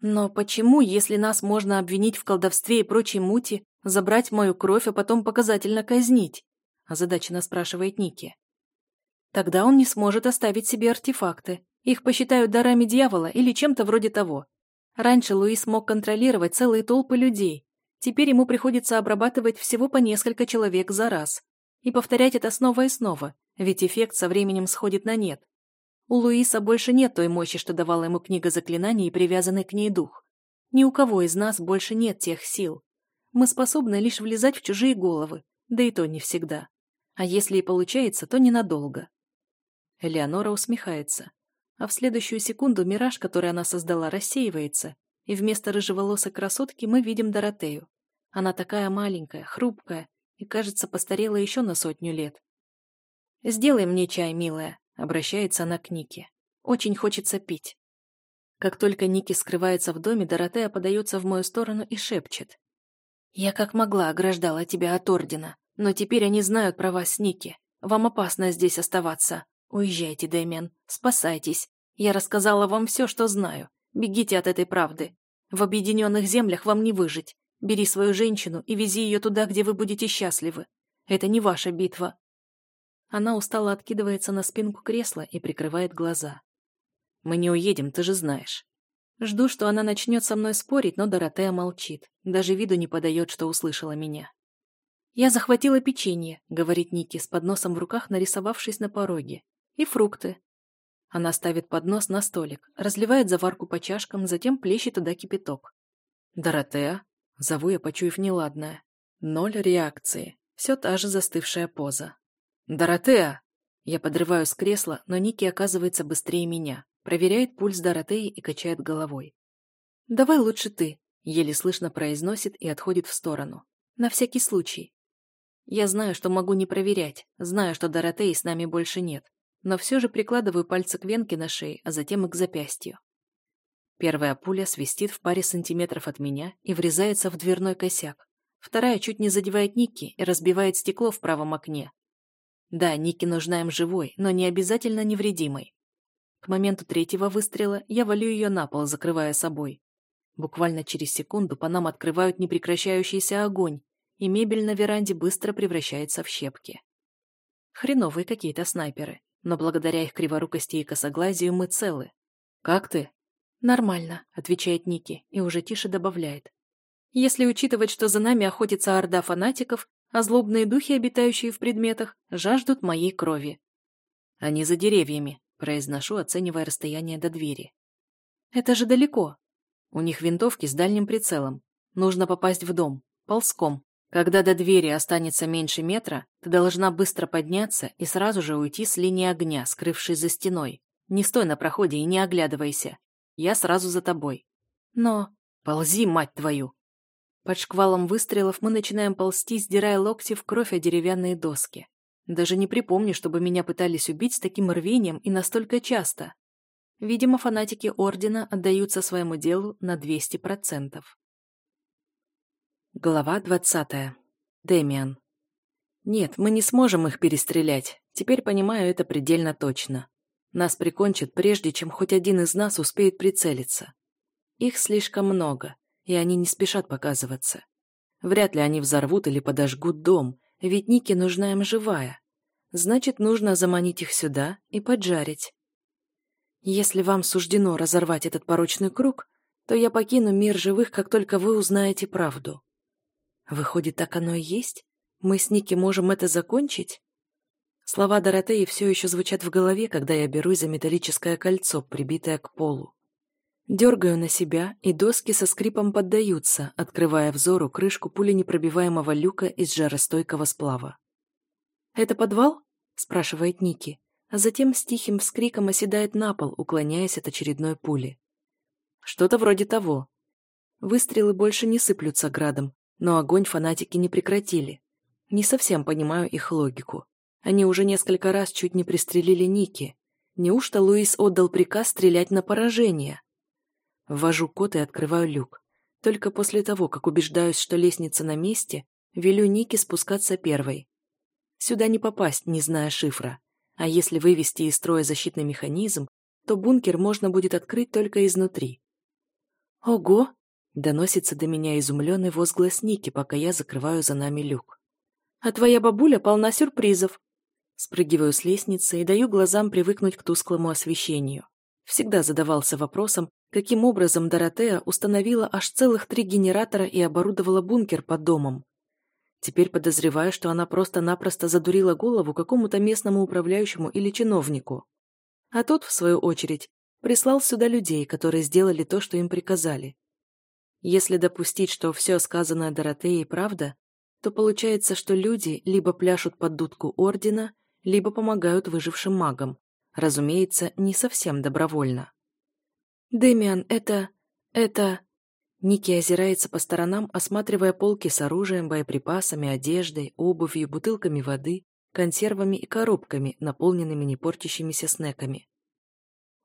Но почему, если нас можно обвинить в колдовстве и прочей мути, забрать мою кровь, а потом показательно казнить? Озадаченно спрашивает Ники. Тогда он не сможет оставить себе артефакты. Их посчитают дарами дьявола или чем-то вроде того. Раньше Луис мог контролировать целые толпы людей. Теперь ему приходится обрабатывать всего по несколько человек за раз. И повторять это снова и снова, ведь эффект со временем сходит на нет. У Луиса больше нет той мощи, что давала ему книга заклинаний и привязанный к ней дух. Ни у кого из нас больше нет тех сил. Мы способны лишь влезать в чужие головы, да и то не всегда. А если и получается, то ненадолго. Элеонора усмехается. А в следующую секунду мираж, который она создала, рассеивается, и вместо рыжеволосой красотки мы видим Доротею. Она такая маленькая, хрупкая и, кажется, постарела еще на сотню лет. «Сделай мне чай, милая», Обращается она к Нике. Очень хочется пить. Как только Ники скрывается в доме, Доротея подается в мою сторону и шепчет. «Я как могла ограждала тебя от Ордена, но теперь они знают про вас, Ники. Вам опасно здесь оставаться. Уезжайте, Дэмиан, спасайтесь. Я рассказала вам все, что знаю. Бегите от этой правды. В объединенных землях вам не выжить. Бери свою женщину и вези ее туда, где вы будете счастливы. Это не ваша битва. Она устало откидывается на спинку кресла и прикрывает глаза. «Мы не уедем, ты же знаешь». Жду, что она начнет со мной спорить, но Доротея молчит. Даже виду не подает, что услышала меня. «Я захватила печенье», — говорит Ники, с подносом в руках, нарисовавшись на пороге. «И фрукты». Она ставит поднос на столик, разливает заварку по чашкам, затем плещет туда кипяток. «Доротея?» — зову я, почуяв неладное. Ноль реакции. Все та же застывшая поза. «Доротея!» Я подрываю с кресла, но Ники оказывается быстрее меня. Проверяет пульс Доротеи и качает головой. «Давай лучше ты», — еле слышно произносит и отходит в сторону. «На всякий случай». Я знаю, что могу не проверять, знаю, что Доротеи с нами больше нет, но все же прикладываю пальцы к венке на шее, а затем и к запястью. Первая пуля свистит в паре сантиметров от меня и врезается в дверной косяк. Вторая чуть не задевает Ники и разбивает стекло в правом окне, да, Ники нужна им живой, но не обязательно невредимой. К моменту третьего выстрела я валю ее на пол, закрывая собой. Буквально через секунду по нам открывают непрекращающийся огонь, и мебель на веранде быстро превращается в щепки. Хреновые какие-то снайперы, но благодаря их криворукости и косоглазию мы целы. «Как ты?» «Нормально», — отвечает Ники и уже тише добавляет. «Если учитывать, что за нами охотится орда фанатиков, а злобные духи, обитающие в предметах, жаждут моей крови. Они за деревьями, произношу, оценивая расстояние до двери. Это же далеко. У них винтовки с дальним прицелом. Нужно попасть в дом, ползком. Когда до двери останется меньше метра, ты должна быстро подняться и сразу же уйти с линии огня, скрывшись за стеной. Не стой на проходе и не оглядывайся. Я сразу за тобой. Но... Ползи, мать твою! Под шквалом выстрелов мы начинаем ползти, сдирая локти в кровь о деревянные доски. Даже не припомню, чтобы меня пытались убить с таким рвением и настолько часто. Видимо, фанатики Ордена отдаются своему делу на 200%. Глава 20. Демиан. Нет, мы не сможем их перестрелять. Теперь понимаю это предельно точно. Нас прикончат, прежде чем хоть один из нас успеет прицелиться. Их слишком много и они не спешат показываться. Вряд ли они взорвут или подожгут дом, ведь Ники нужна им живая. Значит, нужно заманить их сюда и поджарить. Если вам суждено разорвать этот порочный круг, то я покину мир живых, как только вы узнаете правду. Выходит, так оно и есть? Мы с Ники можем это закончить? Слова Доротеи все еще звучат в голове, когда я берусь за металлическое кольцо, прибитое к полу. Дергаю на себя, и доски со скрипом поддаются, открывая взору крышку пуленепробиваемого люка из жаростойкого сплава. «Это подвал?» – спрашивает Ники, а затем с тихим вскриком оседает на пол, уклоняясь от очередной пули. Что-то вроде того. Выстрелы больше не сыплются градом, но огонь фанатики не прекратили. Не совсем понимаю их логику. Они уже несколько раз чуть не пристрелили Ники. Неужто Луис отдал приказ стрелять на поражение? Ввожу код и открываю люк. Только после того, как убеждаюсь, что лестница на месте, велю Нике спускаться первой. Сюда не попасть, не зная шифра. А если вывести из строя защитный механизм, то бункер можно будет открыть только изнутри. Ого! Доносится до меня изумленный возглас Ники, пока я закрываю за нами люк. А твоя бабуля полна сюрпризов. Спрыгиваю с лестницы и даю глазам привыкнуть к тусклому освещению. Всегда задавался вопросом, каким образом Доротея установила аж целых три генератора и оборудовала бункер под домом. Теперь подозреваю, что она просто-напросто задурила голову какому-то местному управляющему или чиновнику. А тот, в свою очередь, прислал сюда людей, которые сделали то, что им приказали. Если допустить, что все сказанное Доротеей правда, то получается, что люди либо пляшут под дудку Ордена, либо помогают выжившим магам, разумеется, не совсем добровольно. «Дэмиан, это... это...» Ники озирается по сторонам, осматривая полки с оружием, боеприпасами, одеждой, обувью, бутылками воды, консервами и коробками, наполненными непортящимися снеками.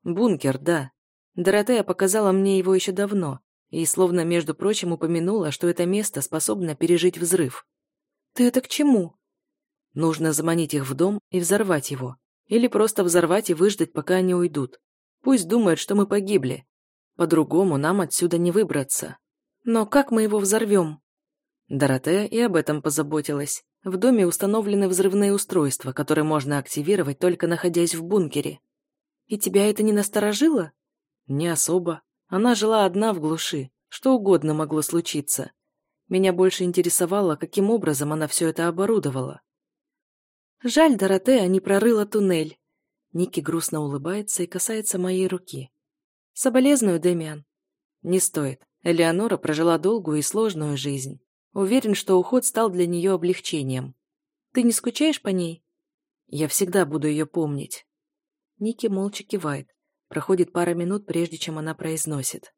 «Бункер, да. Доротея показала мне его еще давно, и словно, между прочим, упомянула, что это место способно пережить взрыв. «Ты это к чему?» «Нужно заманить их в дом и взорвать его. Или просто взорвать и выждать, пока они уйдут. Пусть думают, что мы погибли. По-другому нам отсюда не выбраться. Но как мы его взорвем? Доротея и об этом позаботилась. В доме установлены взрывные устройства, которые можно активировать, только находясь в бункере. И тебя это не насторожило? Не особо. Она жила одна в глуши. Что угодно могло случиться. Меня больше интересовало, каким образом она все это оборудовала. Жаль, Доротея не прорыла туннель. Ники грустно улыбается и касается моей руки. «Соболезную, Дэмиан». «Не стоит. Элеонора прожила долгую и сложную жизнь. Уверен, что уход стал для нее облегчением. Ты не скучаешь по ней?» «Я всегда буду ее помнить». Ники молча кивает. Проходит пара минут, прежде чем она произносит.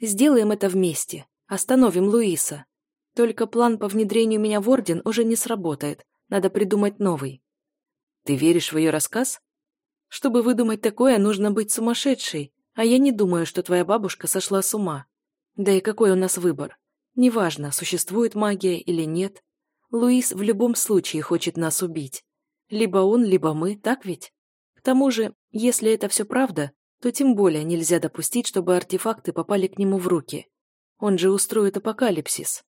«Сделаем это вместе. Остановим Луиса. Только план по внедрению меня в Орден уже не сработает. Надо придумать новый». «Ты веришь в ее рассказ?» Чтобы выдумать такое, нужно быть сумасшедшей, а я не думаю, что твоя бабушка сошла с ума. Да и какой у нас выбор? Неважно, существует магия или нет. Луис в любом случае хочет нас убить. Либо он, либо мы, так ведь? К тому же, если это все правда, то тем более нельзя допустить, чтобы артефакты попали к нему в руки. Он же устроит апокалипсис.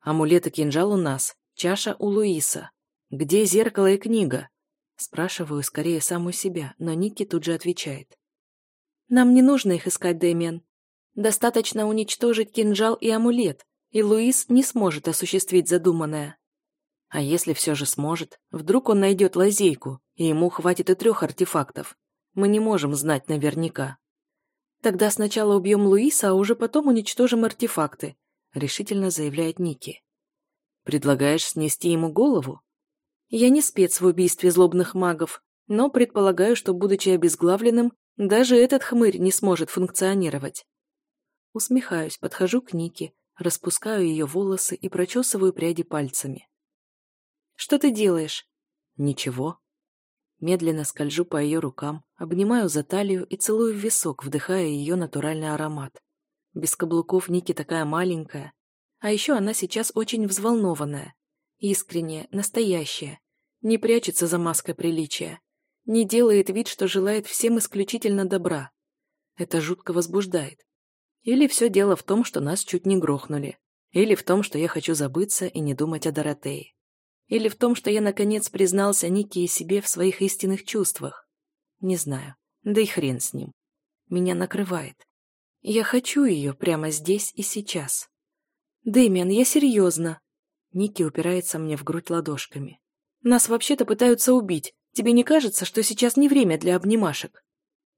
Амулет и кинжал у нас, чаша у Луиса. Где зеркало и книга? Спрашиваю скорее саму себя, но Ники тут же отвечает. «Нам не нужно их искать, Дэмиан. Достаточно уничтожить кинжал и амулет, и Луис не сможет осуществить задуманное. А если все же сможет, вдруг он найдет лазейку, и ему хватит и трех артефактов. Мы не можем знать наверняка. Тогда сначала убьем Луиса, а уже потом уничтожим артефакты», решительно заявляет Ники. «Предлагаешь снести ему голову?» Я не спец в убийстве злобных магов, но предполагаю, что, будучи обезглавленным, даже этот хмырь не сможет функционировать. Усмехаюсь, подхожу к Нике, распускаю ее волосы и прочесываю пряди пальцами. «Что ты делаешь?» «Ничего». Медленно скольжу по ее рукам, обнимаю за талию и целую в висок, вдыхая ее натуральный аромат. Без каблуков Ники такая маленькая. А еще она сейчас очень взволнованная. Искренняя, настоящая, не прячется за маской приличия, не делает вид, что желает всем исключительно добра. Это жутко возбуждает. Или все дело в том, что нас чуть не грохнули. Или в том, что я хочу забыться и не думать о Доротее. Или в том, что я наконец признался Нике и себе в своих истинных чувствах. Не знаю. Да и хрен с ним. Меня накрывает. Я хочу ее прямо здесь и сейчас. Дэмиан, я серьезно. Ники упирается мне в грудь ладошками. Нас вообще-то пытаются убить. Тебе не кажется, что сейчас не время для обнимашек?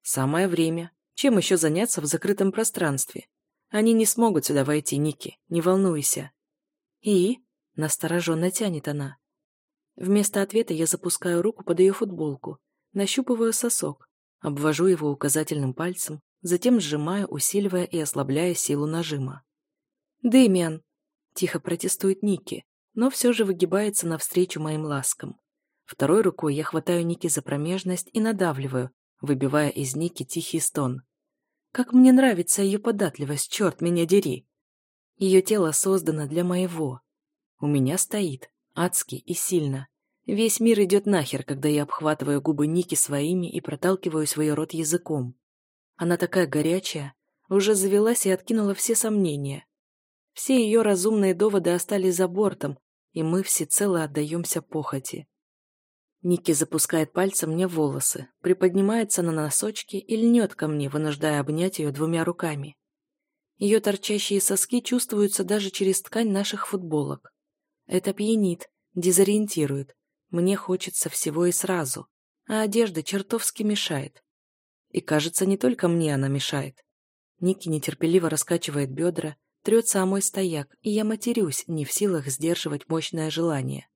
Самое время. Чем еще заняться в закрытом пространстве? Они не смогут сюда войти, Ники, не волнуйся. И? Настороженно тянет она. Вместо ответа я запускаю руку под ее футболку, нащупываю сосок, обвожу его указательным пальцем, затем сжимаю, усиливая и ослабляя силу нажима. «Дэмиан!» – тихо протестует Ники, но все же выгибается навстречу моим ласкам. Второй рукой я хватаю Ники за промежность и надавливаю, выбивая из Ники тихий стон. Как мне нравится ее податливость, черт меня дери. Ее тело создано для моего. У меня стоит, адски и сильно. Весь мир идет нахер, когда я обхватываю губы Ники своими и проталкиваю свой рот языком. Она такая горячая, уже завелась и откинула все сомнения. Все ее разумные доводы остались за бортом, и мы всецело отдаемся похоти. Ники запускает пальцем мне волосы, приподнимается на носочки и льнет ко мне, вынуждая обнять ее двумя руками. Ее торчащие соски чувствуются даже через ткань наших футболок. Это пьянит, дезориентирует. Мне хочется всего и сразу, а одежда чертовски мешает. И кажется, не только мне она мешает. Ники нетерпеливо раскачивает бедра, трется о мой стояк, и я матерюсь, не в силах сдерживать мощное желание.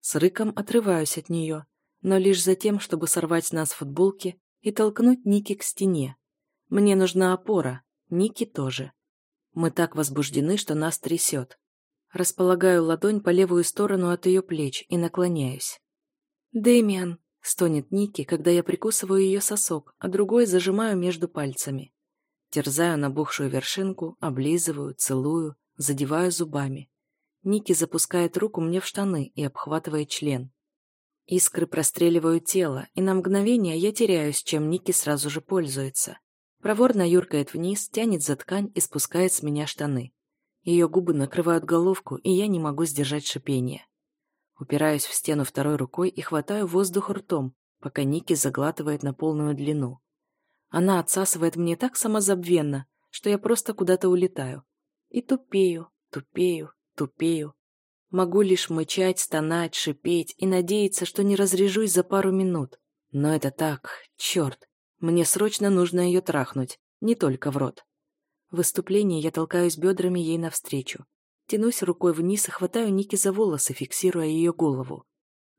С рыком отрываюсь от нее, но лишь за тем, чтобы сорвать с нас футболки и толкнуть Ники к стене. Мне нужна опора, Ники тоже. Мы так возбуждены, что нас трясет. Располагаю ладонь по левую сторону от ее плеч и наклоняюсь. «Дэмиан!» — стонет Ники, когда я прикусываю ее сосок, а другой зажимаю между пальцами. Терзаю набухшую вершинку, облизываю, целую, задеваю зубами. Ники запускает руку мне в штаны и обхватывает член. Искры простреливают тело, и на мгновение я теряюсь, чем Ники сразу же пользуется. Проворно юркает вниз, тянет за ткань и спускает с меня штаны. Ее губы накрывают головку, и я не могу сдержать шипение. Упираюсь в стену второй рукой и хватаю воздух ртом, пока Ники заглатывает на полную длину. Она отсасывает мне так самозабвенно, что я просто куда-то улетаю. И тупею, тупею, тупею. Могу лишь мычать, стонать, шипеть и надеяться, что не разрежусь за пару минут. Но это так, черт. Мне срочно нужно ее трахнуть, не только в рот. В выступлении я толкаюсь бедрами ей навстречу. Тянусь рукой вниз и хватаю Ники за волосы, фиксируя ее голову.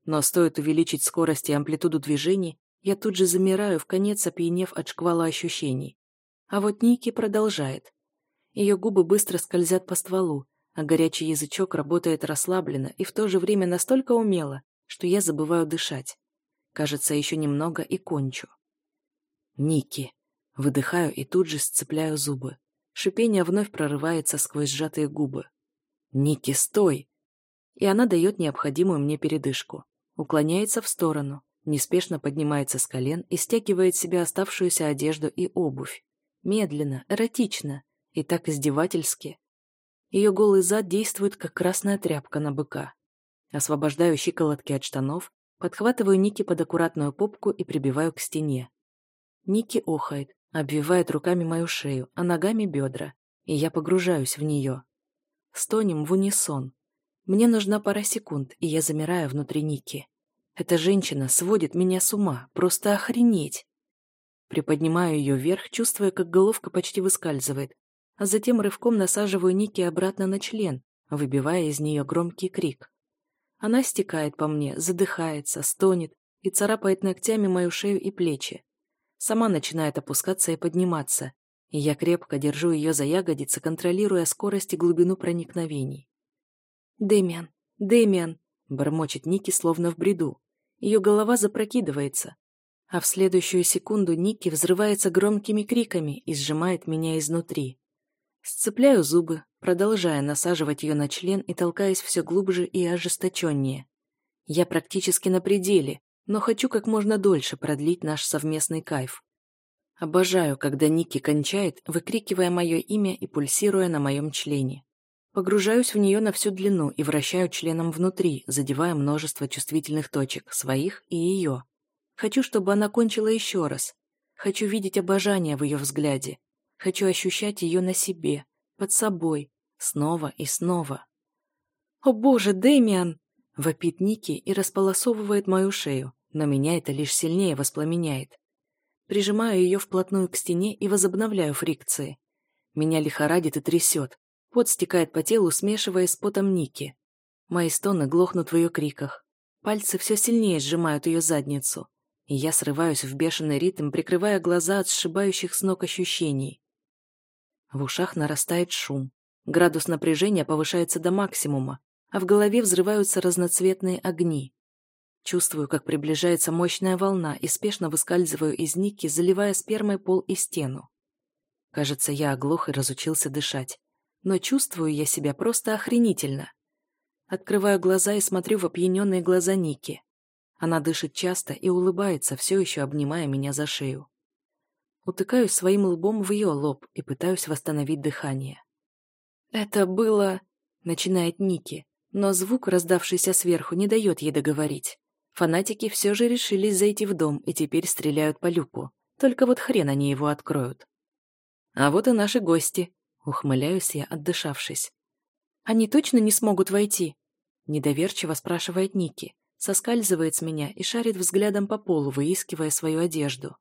Но стоит увеличить скорость и амплитуду движений, я тут же замираю, в конец опьянев от шквала ощущений. А вот Ники продолжает. Ее губы быстро скользят по стволу, а горячий язычок работает расслабленно и в то же время настолько умело, что я забываю дышать. Кажется, еще немного и кончу. Ники. Выдыхаю и тут же сцепляю зубы. Шипение вновь прорывается сквозь сжатые губы. «Ники, стой!» И она дает необходимую мне передышку. Уклоняется в сторону, неспешно поднимается с колен и стягивает себе оставшуюся одежду и обувь. Медленно, эротично и так издевательски. Ее голый зад действует, как красная тряпка на быка. Освобождаю щиколотки от штанов, подхватываю Ники под аккуратную попку и прибиваю к стене. Ники охает, обвивает руками мою шею, а ногами бедра, и я погружаюсь в нее. Стонем в унисон. Мне нужна пара секунд, и я замираю внутри Ники. Эта женщина сводит меня с ума, просто охренеть. Приподнимаю ее вверх, чувствуя, как головка почти выскальзывает, а затем рывком насаживаю Ники обратно на член, выбивая из нее громкий крик. Она стекает по мне, задыхается, стонет и царапает ногтями мою шею и плечи. Сама начинает опускаться и подниматься, и я крепко держу ее за ягодицы, контролируя скорость и глубину проникновений. «Дэмиан! Дэмиан!» — бормочет Ники, словно в бреду. Ее голова запрокидывается. А в следующую секунду Ники взрывается громкими криками и сжимает меня изнутри. Сцепляю зубы, продолжая насаживать ее на член и толкаясь все глубже и ожесточеннее. Я практически на пределе, но хочу как можно дольше продлить наш совместный кайф. Обожаю, когда Ники кончает, выкрикивая мое имя и пульсируя на моем члене. Погружаюсь в нее на всю длину и вращаю членом внутри, задевая множество чувствительных точек, своих и ее. Хочу, чтобы она кончила еще раз. Хочу видеть обожание в ее взгляде. Хочу ощущать ее на себе, под собой, снова и снова. «О боже, Дэмиан!» — вопит Ники и располосовывает мою шею, но меня это лишь сильнее воспламеняет. Прижимаю ее вплотную к стене и возобновляю фрикции. Меня лихорадит и трясет, Пот стекает по телу, смешиваясь с потом Ники. Мои стоны глохнут в ее криках. Пальцы все сильнее сжимают ее задницу. И я срываюсь в бешеный ритм, прикрывая глаза от сшибающих с ног ощущений. В ушах нарастает шум. Градус напряжения повышается до максимума, а в голове взрываются разноцветные огни. Чувствую, как приближается мощная волна и спешно выскальзываю из Ники, заливая спермой пол и стену. Кажется, я оглох и разучился дышать но чувствую я себя просто охренительно. Открываю глаза и смотрю в опьяненные глаза Ники. Она дышит часто и улыбается, все еще обнимая меня за шею. Утыкаюсь своим лбом в ее лоб и пытаюсь восстановить дыхание. «Это было...» — начинает Ники, но звук, раздавшийся сверху, не дает ей договорить. Фанатики все же решились зайти в дом и теперь стреляют по люку. Только вот хрен они его откроют. А вот и наши гости. Ухмыляюсь я, отдышавшись. Они точно не смогут войти? Недоверчиво спрашивает Ники, соскальзывает с меня и шарит взглядом по полу, выискивая свою одежду.